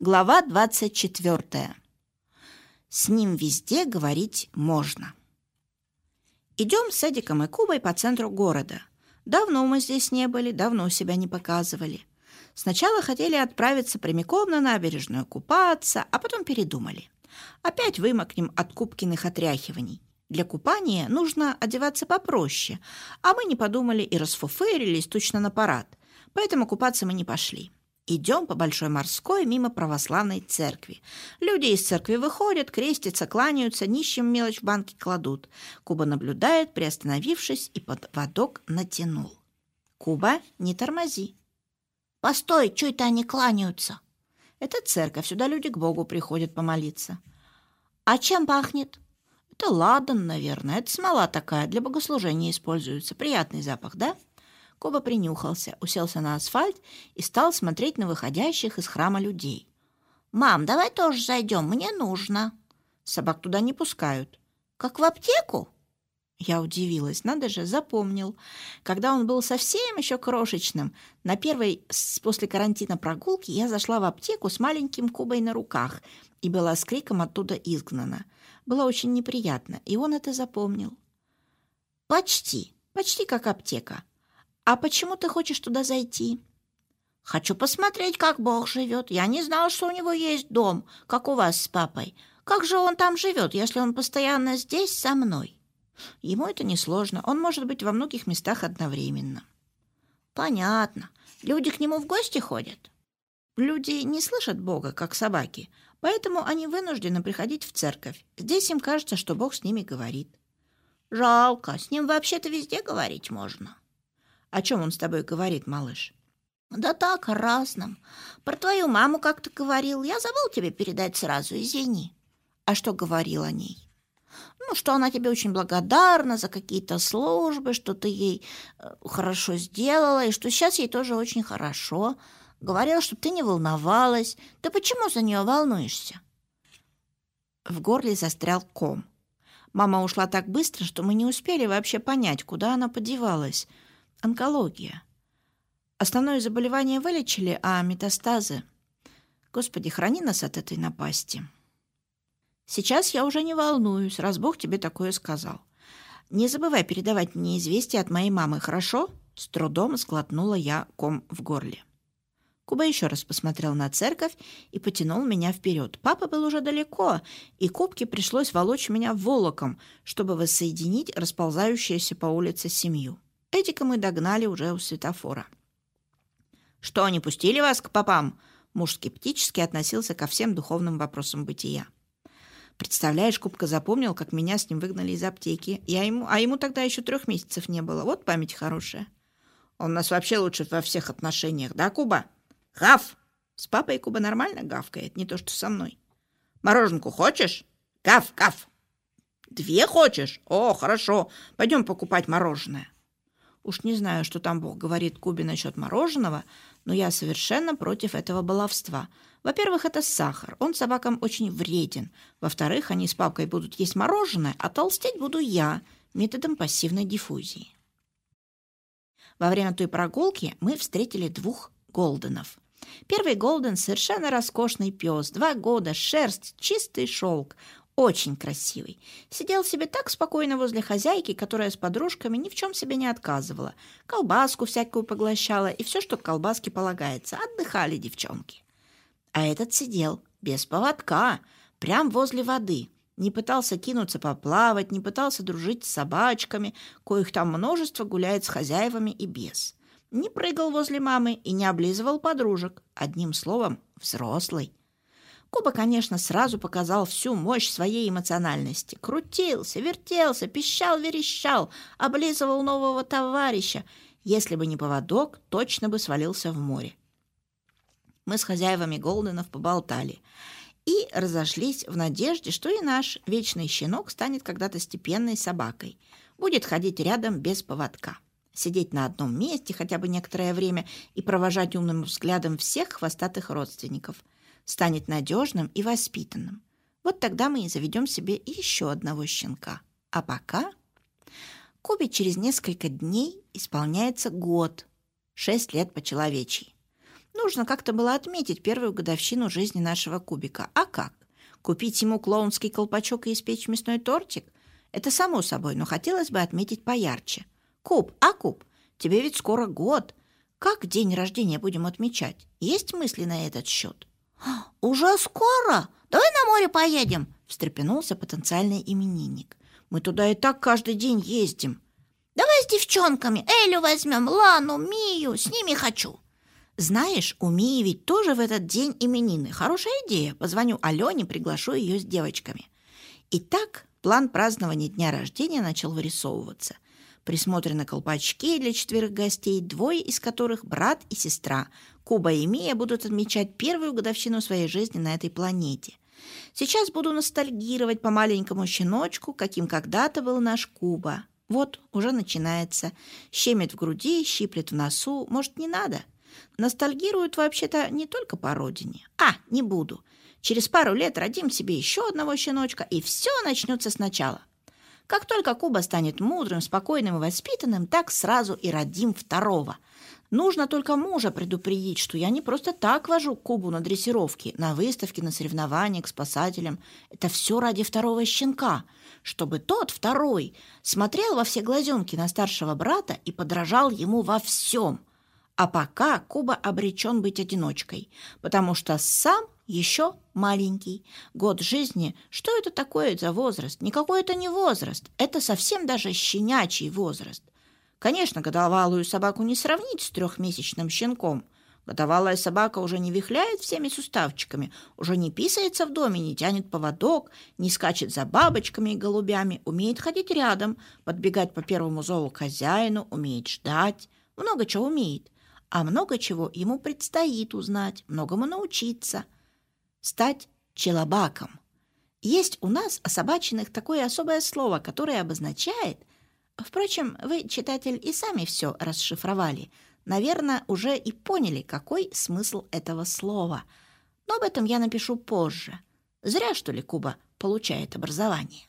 Глава 24. С ним везде говорить можно. Идем с Эдиком и Кубой по центру города. Давно мы здесь не были, давно себя не показывали. Сначала хотели отправиться прямиком на набережную купаться, а потом передумали. Опять вымокнем от Кубкиных отряхиваний. Для купания нужно одеваться попроще, а мы не подумали и расфуфырились точно на парад. Поэтому купаться мы не пошли. Идем по Большой Морской мимо православной церкви. Люди из церкви выходят, крестятся, кланяются, нищим мелочь в банке кладут. Куба наблюдает, приостановившись, и под водок натянул. «Куба, не тормози». «Постой, что это они кланяются?» «Это церковь, сюда люди к Богу приходят помолиться». «А чем пахнет?» «Это ладан, наверное. Это смола такая, для богослужения используется. Приятный запах, да?» Коба принюхался, уселся на асфальт и стал смотреть на выходящих из храма людей. «Мам, давай тоже зайдем, мне нужно». «Собак туда не пускают». «Как в аптеку?» Я удивилась, надо же, запомнил. Когда он был совсем еще крошечным, на первой после карантина прогулки я зашла в аптеку с маленьким Кубой на руках и была с криком оттуда изгнана. Было очень неприятно, и он это запомнил. «Почти, почти как аптека. «А почему ты хочешь туда зайти?» «Хочу посмотреть, как Бог живет. Я не знала, что у него есть дом, как у вас с папой. Как же он там живет, если он постоянно здесь со мной?» Ему это несложно. Он может быть во многих местах одновременно. «Понятно. Люди к нему в гости ходят?» Люди не слышат Бога, как собаки, поэтому они вынуждены приходить в церковь. Здесь им кажется, что Бог с ними говорит. «Жалко. С ним вообще-то везде говорить можно». О чем он с тобой говорит, малыш? Да так, о разном. Про твою маму как-то говорил. Я забыл тебе передать сразу, извини. А что говорил о ней? Ну, что она тебе очень благодарна за какие-то службы, что ты ей э, хорошо сделала, и что сейчас ей тоже очень хорошо. Говорил, что ты не волновалась. Ты почему за нее волнуешься? В горле застрял ком. Мама ушла так быстро, что мы не успели вообще понять, куда она подевалась — Онкология. Основное заболевание вылечили, а метастазы... Господи, храни нас от этой напасти. Сейчас я уже не волнуюсь, раз Бог тебе такое сказал. Не забывай передавать мне известие от моей мамы, хорошо? С трудом сглотнула я ком в горле. Куба еще раз посмотрел на церковь и потянул меня вперед. Папа был уже далеко, и Кубке пришлось волочь меня волоком, чтобы воссоединить расползающуюся по улице семью. Эдика мы догнали уже у светофора. «Что, не пустили вас к попам?» Муж скептически относился ко всем духовным вопросам бытия. Представляешь, Кубка запомнил, как меня с ним выгнали из аптеки. Я ему, а ему тогда еще трех месяцев не было. Вот память хорошая. Он нас вообще лучше во всех отношениях, да, Куба? Гав! С папой Куба нормально гавкает, не то что со мной. Мороженку хочешь? Гав, гав! Две хочешь? О, хорошо. Пойдем покупать мороженое. Уж не знаю, что там Бог говорит Кубе насчет мороженого, но я совершенно против этого баловства. Во-первых, это сахар. Он собакам очень вреден. Во-вторых, они с папкой будут есть мороженое, а толстеть буду я методом пассивной диффузии. Во время той прогулки мы встретили двух голденов. Первый голден – совершенно роскошный пес, два года, шерсть, чистый шелк очень красивый. Сидел себе так спокойно возле хозяйки, которая с подружками ни в чем себе не отказывала. Колбаску всякую поглощала и все, что к колбаске полагается. Отдыхали девчонки. А этот сидел без поводка, прям возле воды. Не пытался кинуться поплавать, не пытался дружить с собачками, коих там множество гуляет с хозяевами и без. Не прыгал возле мамы и не облизывал подружек. Одним словом, взрослый. Куба, конечно, сразу показал всю мощь своей эмоциональности. Крутился, вертелся, пищал, верещал, облизывал нового товарища. Если бы не поводок, точно бы свалился в море. Мы с хозяевами Голденов поболтали и разошлись в надежде, что и наш вечный щенок станет когда-то степенной собакой. Будет ходить рядом без поводка сидеть на одном месте хотя бы некоторое время и провожать умным взглядом всех хвостатых родственников – станет надежным и воспитанным. Вот тогда мы и заведем себе еще одного щенка. А пока... Кубе через несколько дней исполняется год. Шесть лет по-человечьи. Нужно как-то было отметить первую годовщину жизни нашего кубика. А как? Купить ему клоунский колпачок и испечь мясной тортик? Это само собой, но хотелось бы отметить поярче. Куб, а Куб, тебе ведь скоро год. Как день рождения будем отмечать? Есть мысли на этот счет? Уже скоро? Давай на море поедем, встрепенулся потенциальный именинник. Мы туда и так каждый день ездим. Давай с девчонками. Элю возьмем, Лану, Мию. С ними хочу. Знаешь, у Мии ведь тоже в этот день именины. Хорошая идея. Позвоню Алене, приглашу ее с девочками. Итак, план празднования дня рождения начал вырисовываться. Присмотрены колпачки для четверых гостей, двое из которых брат и сестра. Куба и Мия будут отмечать первую годовщину своей жизни на этой планете. Сейчас буду ностальгировать по маленькому щеночку, каким когда-то был наш Куба. Вот, уже начинается. Щемит в груди, щиплет в носу. Может, не надо?» Ностальгируют вообще-то не только по родине. А, не буду. Через пару лет родим себе еще одного щеночка, и все начнется сначала. Как только Куба станет мудрым, спокойным и воспитанным, так сразу и родим второго. Нужно только мужа предупредить, что я не просто так вожу Кубу на дрессировки, на выставки, на соревнования, к спасателям. Это все ради второго щенка, чтобы тот, второй, смотрел во все глазенки на старшего брата и подражал ему во всем – а пока Куба обречен быть одиночкой, потому что сам еще маленький. Год жизни, что это такое за возраст? Никакой это не возраст, это совсем даже щенячий возраст. Конечно, годовалую собаку не сравнить с трехмесячным щенком. Годовалая собака уже не вихляет всеми суставчиками, уже не писается в доме, не тянет поводок, не скачет за бабочками и голубями, умеет ходить рядом, подбегать по первому зову к хозяину, умеет ждать, много чего умеет а много чего ему предстоит узнать, многому научиться. Стать челобаком. Есть у нас о собачиных такое особое слово, которое обозначает... Впрочем, вы, читатель, и сами все расшифровали. Наверное, уже и поняли, какой смысл этого слова. Но об этом я напишу позже. Зря, что ли, Куба получает образование.